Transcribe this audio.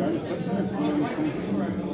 gar nicht das merkt, sondern schon